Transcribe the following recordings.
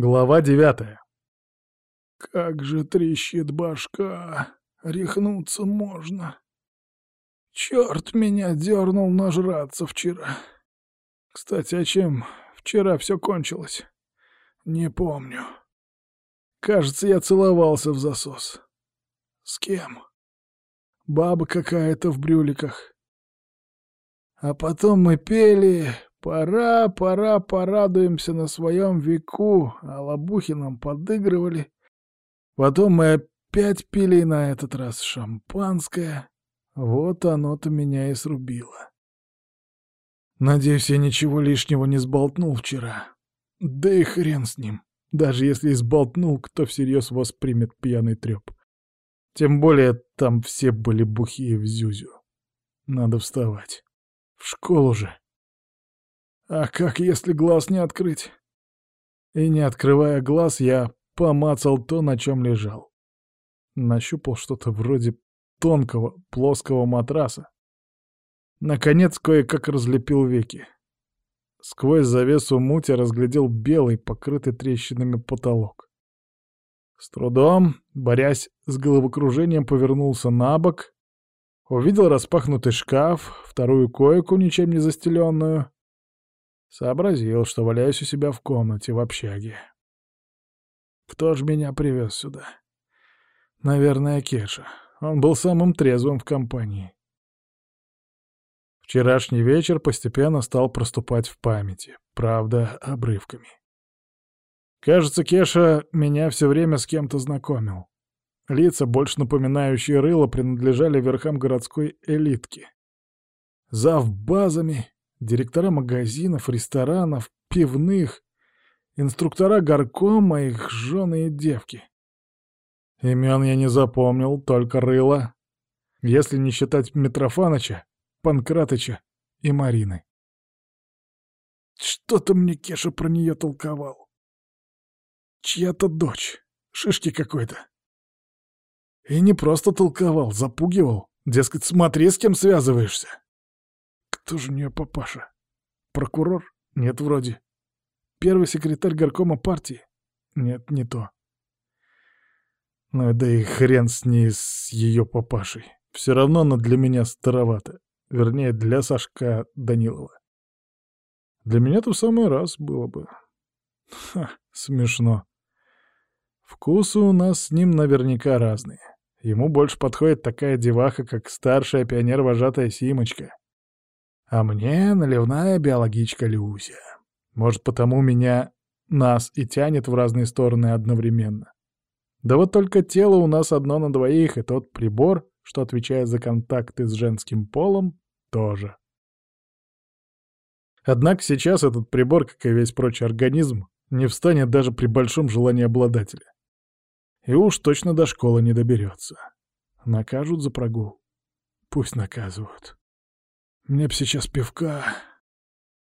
Глава девятая. Как же трещит башка, рехнуться можно. Черт меня дернул нажраться вчера. Кстати, а чем вчера все кончилось? Не помню. Кажется, я целовался в засос. С кем? Баба какая-то в брюликах. А потом мы пели «Пора, пора, порадуемся на своем веку», а лобухи нам подыгрывали. Потом мы опять пили на этот раз шампанское. Вот оно-то меня и срубило. Надеюсь, я ничего лишнего не сболтнул вчера. Да и хрен с ним. Даже если сболтнул, кто всерьез воспримет пьяный треп. Тем более там все были бухие в зюзю. Надо вставать. В школу же. А как, если глаз не открыть? И не открывая глаз, я помацал то, на чем лежал. Нащупал что-то вроде тонкого, плоского матраса. Наконец кое-как разлепил веки. Сквозь завесу мути разглядел белый, покрытый трещинами потолок. С трудом, борясь с головокружением, повернулся на бок, увидел распахнутый шкаф, вторую койку, ничем не застеленную. Сообразил, что валяюсь у себя в комнате в общаге. Кто ж меня привез сюда? Наверное, Кеша. Он был самым трезвым в компании. Вчерашний вечер постепенно стал проступать в памяти, правда, обрывками. Кажется, Кеша меня все время с кем-то знакомил. Лица, больше напоминающие рыло, принадлежали верхам городской элитки. Зав базами, директора магазинов, ресторанов, пивных, инструктора горкома, их жены и девки. Имен я не запомнил, только рыло. Если не считать Митрофаныча, Панкратыча и Марины. Что-то мне Кеша про нее толковал. Чья-то дочь, шишки какой-то. И не просто толковал, запугивал. Дескать, смотри, с кем связываешься. Кто же у нее папаша? Прокурор? Нет, вроде. Первый секретарь горкома партии? Нет, не то. Ну да и хрен с ней, с ее папашей. Все равно она для меня старовата. Вернее, для Сашка Данилова. Для меня-то в самый раз было бы. Ха, смешно. Вкусы у нас с ним наверняка разные. Ему больше подходит такая деваха, как старшая пионер-вожатая Симочка. А мне наливная биологичка Люся. Может, потому меня, нас и тянет в разные стороны одновременно. Да вот только тело у нас одно на двоих, и тот прибор, что отвечает за контакты с женским полом, тоже. Однако сейчас этот прибор, как и весь прочий организм, не встанет даже при большом желании обладателя. И уж точно до школы не доберется. Накажут за прогул. Пусть наказывают. Мне б сейчас пивка.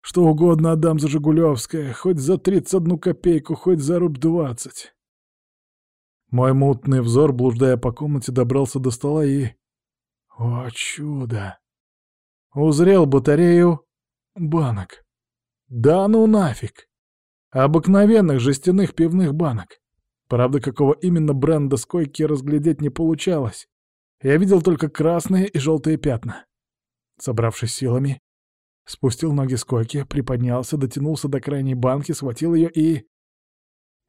Что угодно отдам за Жигулевское, хоть за тридцать одну копейку, хоть за рубь двадцать. Мой мутный взор, блуждая по комнате, добрался до стола и... О, чудо! Узрел батарею банок. Да ну нафиг! Обыкновенных жестяных пивных банок. Правда, какого именно бренда скойки разглядеть не получалось. Я видел только красные и желтые пятна. Собравшись силами, спустил ноги с койки, приподнялся, дотянулся до крайней банки, схватил ее и...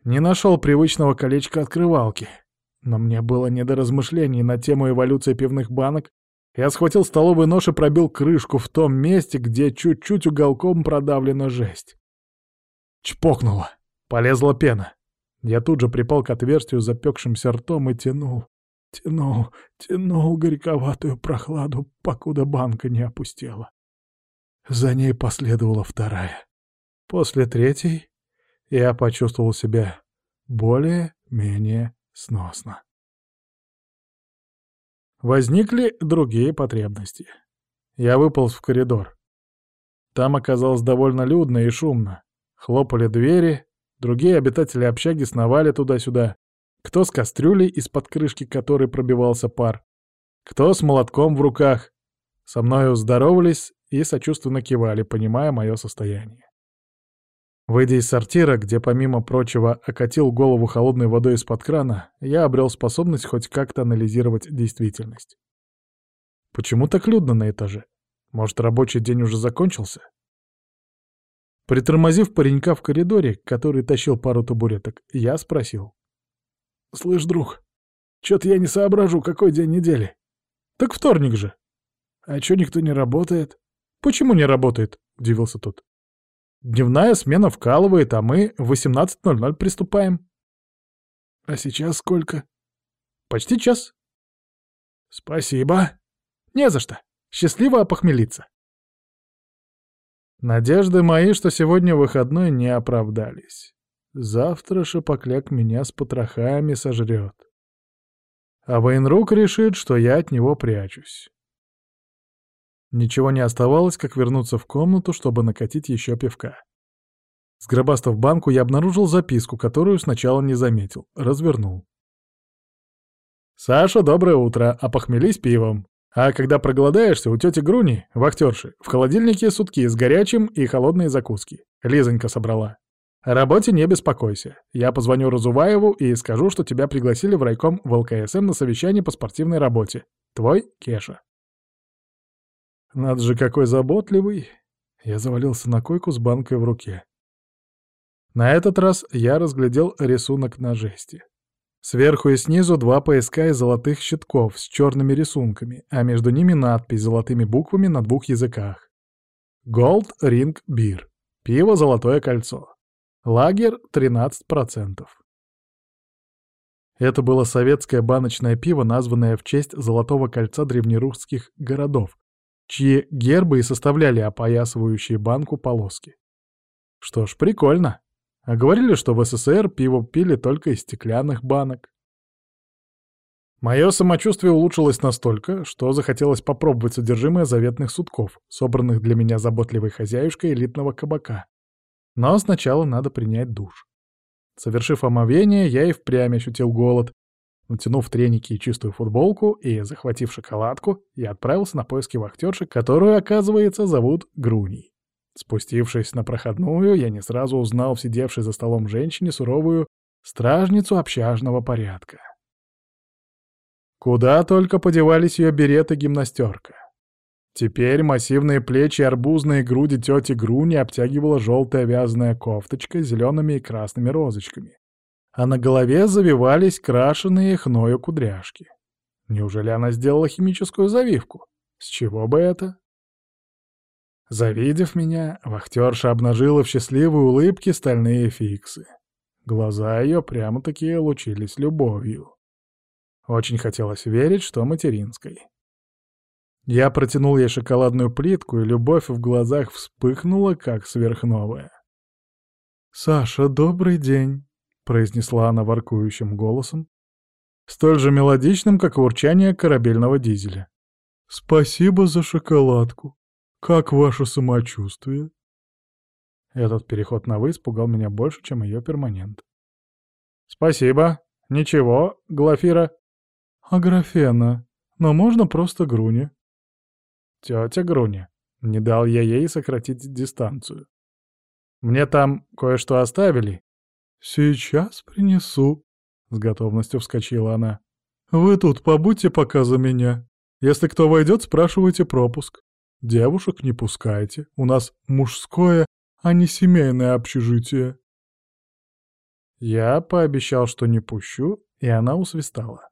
Не нашел привычного колечка открывалки. Но мне было не до размышлений на тему эволюции пивных банок. Я схватил столовый нож и пробил крышку в том месте, где чуть-чуть уголком продавлена жесть. Чпокнуло. Полезла пена. Я тут же припал к отверстию запекшимся ртом и тянул, тянул, тянул горьковатую прохладу, покуда банка не опустела. За ней последовала вторая. После третьей я почувствовал себя более-менее сносно. Возникли другие потребности. Я выполз в коридор. Там оказалось довольно людно и шумно. Хлопали двери, другие обитатели общаги сновали туда-сюда. Кто с кастрюлей, из-под крышки которой пробивался пар, кто с молотком в руках. Со мною здоровались и сочувственно кивали, понимая мое состояние. Выйдя из сортира, где помимо прочего окатил голову холодной водой из-под крана, я обрел способность хоть как-то анализировать действительность. Почему так людно на этаже? Может, рабочий день уже закончился? Притормозив паренька в коридоре, который тащил пару табуреток, я спросил. «Слышь, друг, чё-то я не соображу, какой день недели?» «Так вторник же». «А чё никто не работает?» «Почему не работает?» — удивился тот. «Дневная смена вкалывает, а мы в 18.00 приступаем». «А сейчас сколько?» «Почти час». «Спасибо». «Не за что. Счастливо опохмелиться». Надежды мои, что сегодня выходной, не оправдались. Завтра шапокляк меня с потрохами сожрет. А военрук решит, что я от него прячусь. Ничего не оставалось, как вернуться в комнату, чтобы накатить еще пивка. Сгробастав банку, я обнаружил записку, которую сначала не заметил. Развернул. «Саша, доброе утро. Опохмелись пивом. А когда проголодаешься, у тети Груни, вахтерши, в холодильнике сутки с горячим и холодные закуски. Лизонька собрала. О работе не беспокойся. Я позвоню Разуваеву и скажу, что тебя пригласили в райком в ЛКСМ на совещание по спортивной работе. Твой Кеша. Надо же, какой заботливый. Я завалился на койку с банкой в руке. На этот раз я разглядел рисунок на жести. Сверху и снизу два пояска из золотых щитков с черными рисунками, а между ними надпись золотыми буквами на двух языках. Gold Ring Beer. Пиво «Золотое кольцо». Лагер 13%. Это было советское баночное пиво, названное в честь Золотого кольца древнерусских городов, чьи гербы и составляли опоясывающие банку полоски. Что ж, прикольно. А говорили, что в СССР пиво пили только из стеклянных банок. Мое самочувствие улучшилось настолько, что захотелось попробовать содержимое заветных сутков, собранных для меня заботливой хозяюшкой элитного кабака. Но сначала надо принять душ. Совершив омовение, я и впрямь ощутил голод. Натянув треники и чистую футболку и захватив шоколадку, я отправился на поиски вахтерши, которую, оказывается, зовут Груней. Спустившись на проходную, я не сразу узнал в сидевшей за столом женщине суровую стражницу общажного порядка. Куда только подевались ее берет и гимнастерка. Теперь массивные плечи и арбузные груди тети Груни обтягивала желтая вязаная кофточка с зелеными и красными розочками, а на голове завивались крашеные хною кудряшки. Неужели она сделала химическую завивку? С чего бы это? Завидев меня, вахтерша обнажила в счастливой улыбке стальные фиксы. Глаза ее прямо-таки лучились любовью. Очень хотелось верить, что материнской. Я протянул ей шоколадную плитку, и любовь в глазах вспыхнула, как сверхновая. «Саша, добрый день», — произнесла она воркующим голосом, столь же мелодичным, как урчание корабельного дизеля. «Спасибо за шоколадку. Как ваше самочувствие?» Этот переход на «вы» испугал меня больше, чем ее перманент. «Спасибо. Ничего, Глафира». «Аграфена. Но можно просто Груня». «Тетя Груня». Не дал я ей сократить дистанцию. «Мне там кое-что оставили». «Сейчас принесу», — с готовностью вскочила она. «Вы тут побудьте пока за меня. Если кто войдет, спрашивайте пропуск». Девушек не пускайте. У нас мужское, а не семейное общежитие. Я пообещал, что не пущу, и она усвистала.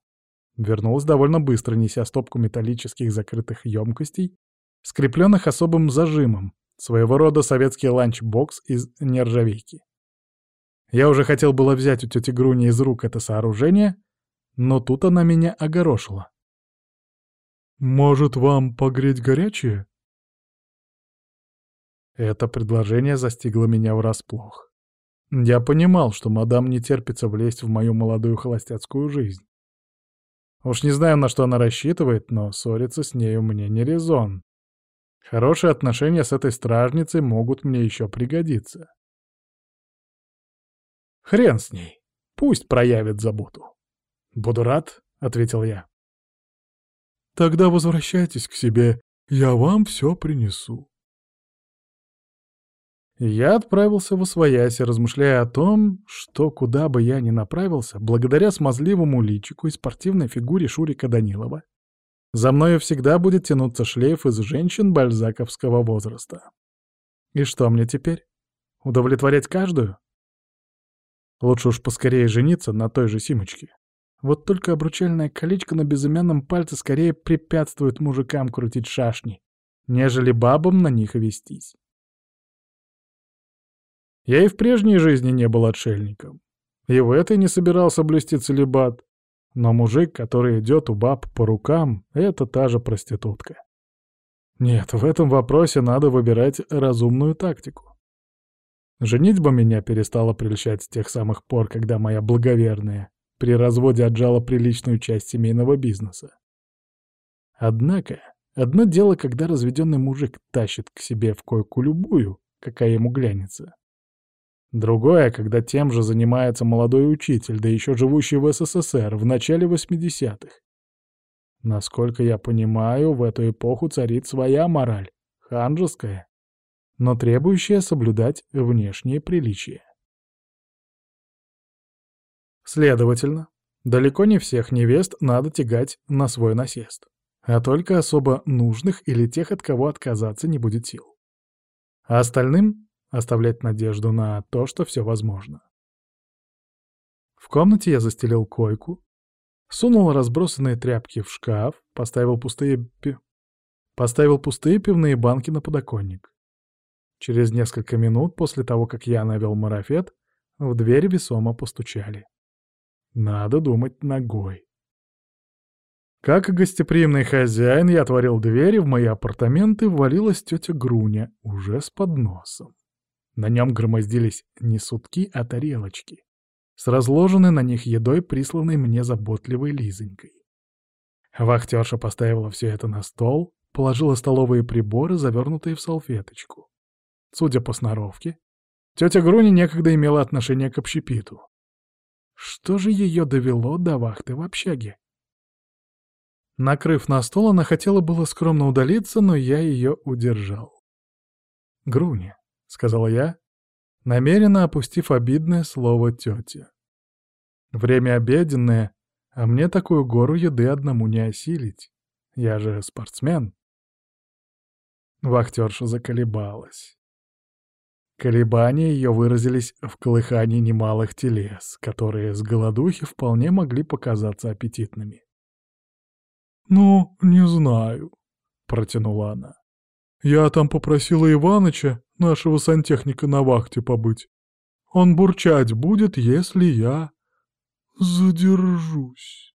Вернулась довольно быстро, неся стопку металлических закрытых емкостей, скрепленных особым зажимом, своего рода советский ланчбокс из нержавейки. Я уже хотел было взять у тети Груни из рук это сооружение, но тут она меня огорошила. «Может, вам погреть горячее?» Это предложение застигло меня врасплох. Я понимал, что мадам не терпится влезть в мою молодую холостяцкую жизнь. Уж не знаю, на что она рассчитывает, но ссориться с нею мне не резон. Хорошие отношения с этой стражницей могут мне еще пригодиться. Хрен с ней. Пусть проявит заботу. «Буду рад», — ответил я. «Тогда возвращайтесь к себе, я вам все принесу», я отправился в Освояси, размышляя о том, что куда бы я ни направился, благодаря смазливому личику и спортивной фигуре Шурика Данилова, за мною всегда будет тянуться шлейф из женщин бальзаковского возраста. И что мне теперь? Удовлетворять каждую? Лучше уж поскорее жениться на той же Симочке. Вот только обручальное колечко на безымянном пальце скорее препятствует мужикам крутить шашни, нежели бабам на них вестись. Я и в прежней жизни не был отшельником. И в этой не собирался блюсти целебат. Но мужик, который идет у баб по рукам, — это та же проститутка. Нет, в этом вопросе надо выбирать разумную тактику. Женитьба меня перестала прельщать с тех самых пор, когда моя благоверная при разводе отжала приличную часть семейного бизнеса. Однако, одно дело, когда разведенный мужик тащит к себе в койку любую, какая ему глянется. Другое, когда тем же занимается молодой учитель, да еще живущий в СССР в начале 80-х. Насколько я понимаю, в эту эпоху царит своя мораль, ханжеская, но требующая соблюдать внешние приличия. Следовательно, далеко не всех невест надо тягать на свой насест, а только особо нужных или тех, от кого отказаться не будет сил. А остальным оставлять надежду на то, что все возможно. В комнате я застелил койку, сунул разбросанные тряпки в шкаф, поставил пустые, пи... поставил пустые пивные банки на подоконник. Через несколько минут после того, как я навел марафет, в дверь весомо постучали. Надо думать ногой. Как гостеприимный хозяин, я отворил дверь, и в мои апартаменты ввалилась тетя Груня, уже с подносом. На нем громоздились не сутки, а тарелочки, с разложенной на них едой, присланной мне заботливой Лизонькой. Вахтерша поставила все это на стол, положила столовые приборы, завернутые в салфеточку. Судя по сноровке, тетя Груня некогда имела отношение к общепиту. Что же ее довело до вахты в общаге? Накрыв на стол, она хотела было скромно удалиться, но я ее удержал. «Груня», — сказала я, намеренно опустив обидное слово тете. «Время обеденное, а мне такую гору еды одному не осилить. Я же спортсмен». Вахтерша заколебалась. Колебания ее выразились в колыхании немалых телес, которые с голодухи вполне могли показаться аппетитными. «Ну, не знаю», — протянула она. «Я там попросила Иваныча, нашего сантехника, на вахте побыть. Он бурчать будет, если я задержусь».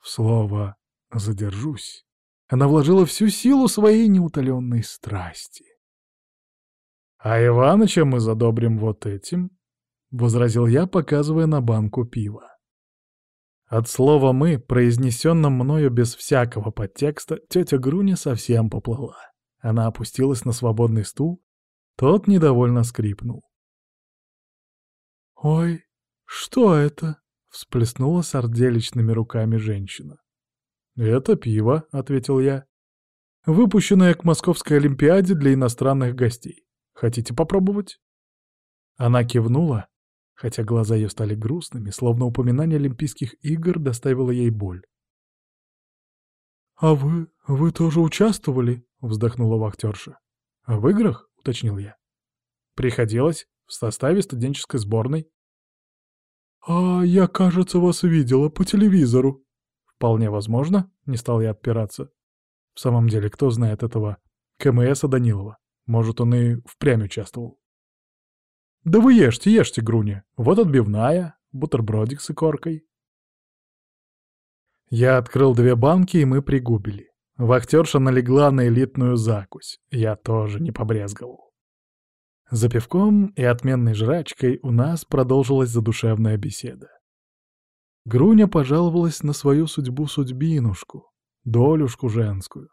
В слово «задержусь» она вложила всю силу своей неутоленной страсти. «А Иваныча мы задобрим вот этим», — возразил я, показывая на банку пива. От слова «мы», произнесенном мною без всякого подтекста, тетя Груня совсем поплыла. Она опустилась на свободный стул, тот недовольно скрипнул. «Ой, что это?» — всплеснула сарделичными руками женщина. «Это пиво», — ответил я, — «выпущенное к Московской Олимпиаде для иностранных гостей. Хотите попробовать?» Она кивнула, хотя глаза ее стали грустными, словно упоминание Олимпийских игр доставило ей боль. «А вы... вы тоже участвовали?» — вздохнула вахтерша. «А в играх?» — уточнил я. «Приходилось. В составе студенческой сборной». «А я, кажется, вас видела по телевизору». «Вполне возможно», — не стал я отпираться. В самом деле, кто знает этого КМСа Данилова? Может, он и впрямь участвовал. «Да вы ешьте, ешьте, Груня. Вот отбивная, бутербродик с икоркой». Я открыл две банки, и мы пригубили. Вахтерша налегла на элитную закусь. Я тоже не побрезговал. За пивком и отменной жрачкой у нас продолжилась задушевная беседа. Груня пожаловалась на свою судьбу-судьбинушку, долюшку женскую.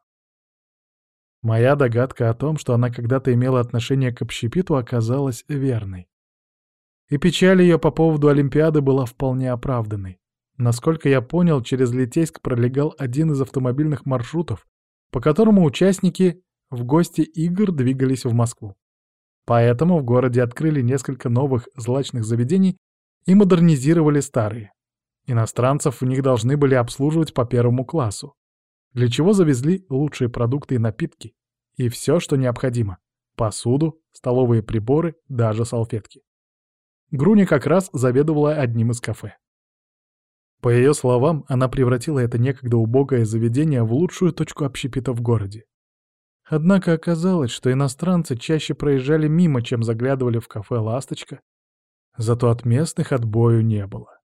Моя догадка о том, что она когда-то имела отношение к общепиту, оказалась верной. И печаль ее по поводу Олимпиады была вполне оправданной. Насколько я понял, через Литейск пролегал один из автомобильных маршрутов, по которому участники в гости игр двигались в Москву. Поэтому в городе открыли несколько новых злачных заведений и модернизировали старые. Иностранцев в них должны были обслуживать по первому классу, для чего завезли лучшие продукты и напитки, и все, что необходимо — посуду, столовые приборы, даже салфетки. Груня как раз заведовала одним из кафе. По ее словам, она превратила это некогда убогое заведение в лучшую точку общепита в городе. Однако оказалось, что иностранцы чаще проезжали мимо, чем заглядывали в кафе «Ласточка», зато от местных отбою не было.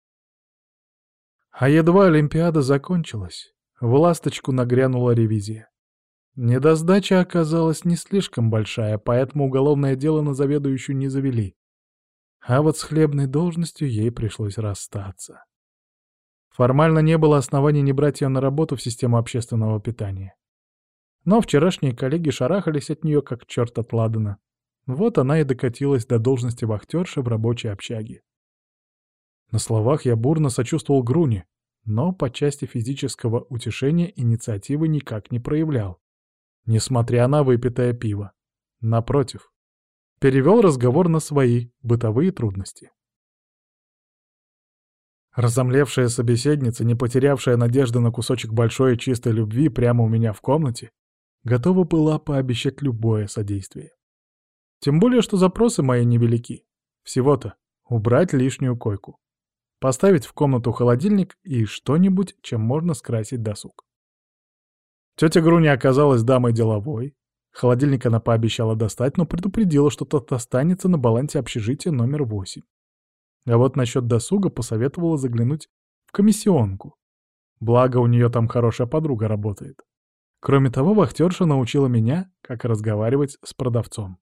А едва Олимпиада закончилась, в «Ласточку» нагрянула ревизия. Недосдача оказалась не слишком большая, поэтому уголовное дело на заведующую не завели. А вот с хлебной должностью ей пришлось расстаться. Формально не было оснований не брать ее на работу в систему общественного питания. Но вчерашние коллеги шарахались от нее, как черт от Ладана. Вот она и докатилась до должности вахтерши в рабочей общаге. На словах я бурно сочувствовал Груне, но по части физического утешения инициативы никак не проявлял, несмотря на выпитое пиво. Напротив, перевел разговор на свои бытовые трудности. Разомлевшая собеседница, не потерявшая надежды на кусочек большой и чистой любви прямо у меня в комнате, готова была пообещать любое содействие. Тем более, что запросы мои невелики. Всего-то убрать лишнюю койку. Поставить в комнату холодильник и что-нибудь, чем можно скрасить досуг. Тетя Груня оказалась дамой деловой. Холодильник она пообещала достать, но предупредила, что тот останется на балансе общежития номер 8. А вот насчет досуга посоветовала заглянуть в комиссионку. Благо, у нее там хорошая подруга работает. Кроме того, вахтерша научила меня, как разговаривать с продавцом.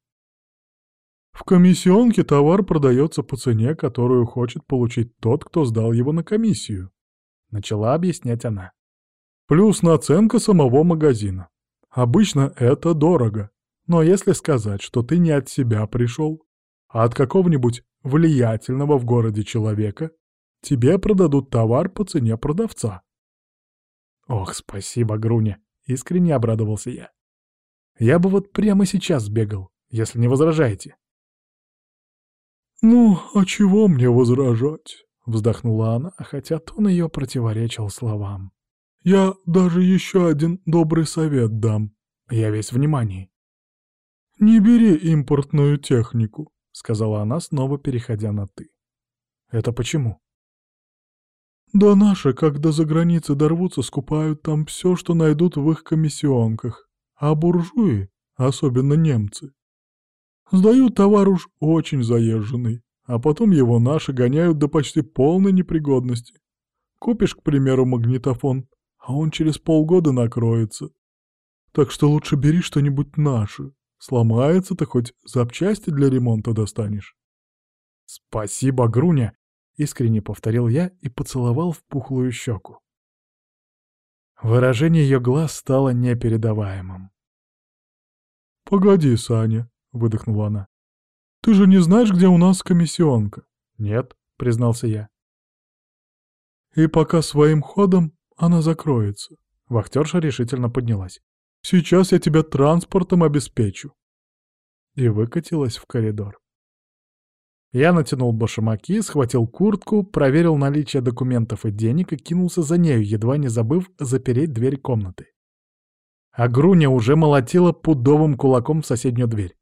В комиссионке товар продается по цене, которую хочет получить тот, кто сдал его на комиссию. Начала объяснять она. Плюс наценка самого магазина. Обычно это дорого. Но если сказать, что ты не от себя пришел, а от какого-нибудь влиятельного в городе человека, тебе продадут товар по цене продавца. Ох, спасибо, Груня. Искренне обрадовался я. Я бы вот прямо сейчас сбегал, если не возражаете. «Ну, а чего мне возражать?» — вздохнула она, хотя тон ее противоречил словам. «Я даже еще один добрый совет дам. Я весь внимание». «Не бери импортную технику», — сказала она, снова переходя на «ты». «Это почему?» Да наши, когда за границей дорвутся, скупают там все, что найдут в их комиссионках. А буржуи, особенно немцы, сдают товар уж очень заезженный, а потом его наши гоняют до почти полной непригодности. Купишь, к примеру, магнитофон, а он через полгода накроется. Так что лучше бери что-нибудь наше. Сломается-то хоть запчасти для ремонта достанешь. Спасибо, Груня, Искренне повторил я и поцеловал в пухлую щеку. Выражение ее глаз стало непередаваемым. «Погоди, Саня», — выдохнула она. «Ты же не знаешь, где у нас комиссионка?» «Нет», — признался я. «И пока своим ходом она закроется». Вахтерша решительно поднялась. «Сейчас я тебя транспортом обеспечу». И выкатилась в коридор. Я натянул башмаки, схватил куртку, проверил наличие документов и денег и кинулся за нею, едва не забыв запереть дверь комнаты. А Груня уже молотила пудовым кулаком в соседнюю дверь.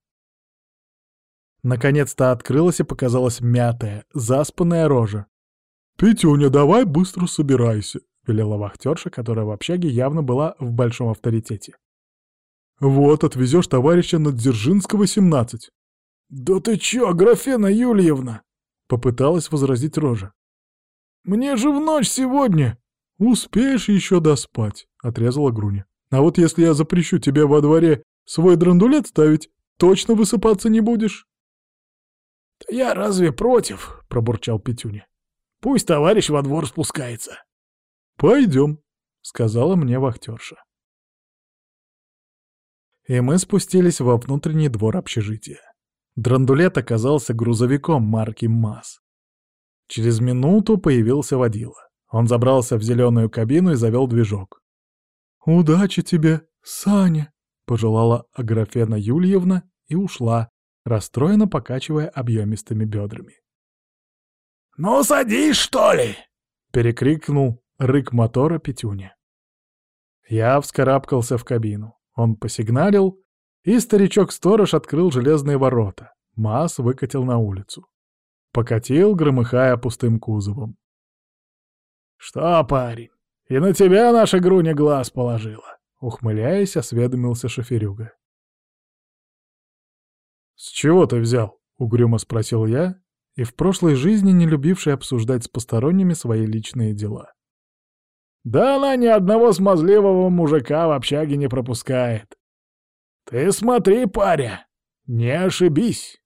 Наконец-то открылась и показалась мятая, заспанная рожа. «Петюня, давай быстро собирайся», — велела вахтерша, которая в общаге явно была в большом авторитете. «Вот, отвезешь товарища на Дзержинского, 17. «Да ты чё, Графена Юльевна?» — попыталась возразить Рожа. «Мне же в ночь сегодня!» «Успеешь еще доспать», — отрезала Груня. «А вот если я запрещу тебе во дворе свой драндулет ставить, точно высыпаться не будешь?» «Да я разве против?» — пробурчал Петюня. «Пусть товарищ во двор спускается». «Пойдем», — сказала мне вахтерша. И мы спустились во внутренний двор общежития. Драндулет оказался грузовиком марки МАЗ. Через минуту появился водила. Он забрался в зеленую кабину и завел движок. «Удачи тебе, Саня!» — пожелала Аграфена Юльевна и ушла, расстроенно покачивая объемистыми бедрами. «Ну, садись, что ли!» — перекрикнул рык мотора Петюня. Я вскарабкался в кабину. Он посигналил, и старичок-сторож открыл железные ворота. Мас выкатил на улицу. Покатил, громыхая пустым кузовом. «Что, парень, и на тебя наша Груня глаз положила?» Ухмыляясь, осведомился шоферюга. «С чего ты взял?» — угрюмо спросил я, и в прошлой жизни не любивший обсуждать с посторонними свои личные дела. «Да она ни одного смазливого мужика в общаге не пропускает. Ты смотри, паря, не ошибись!»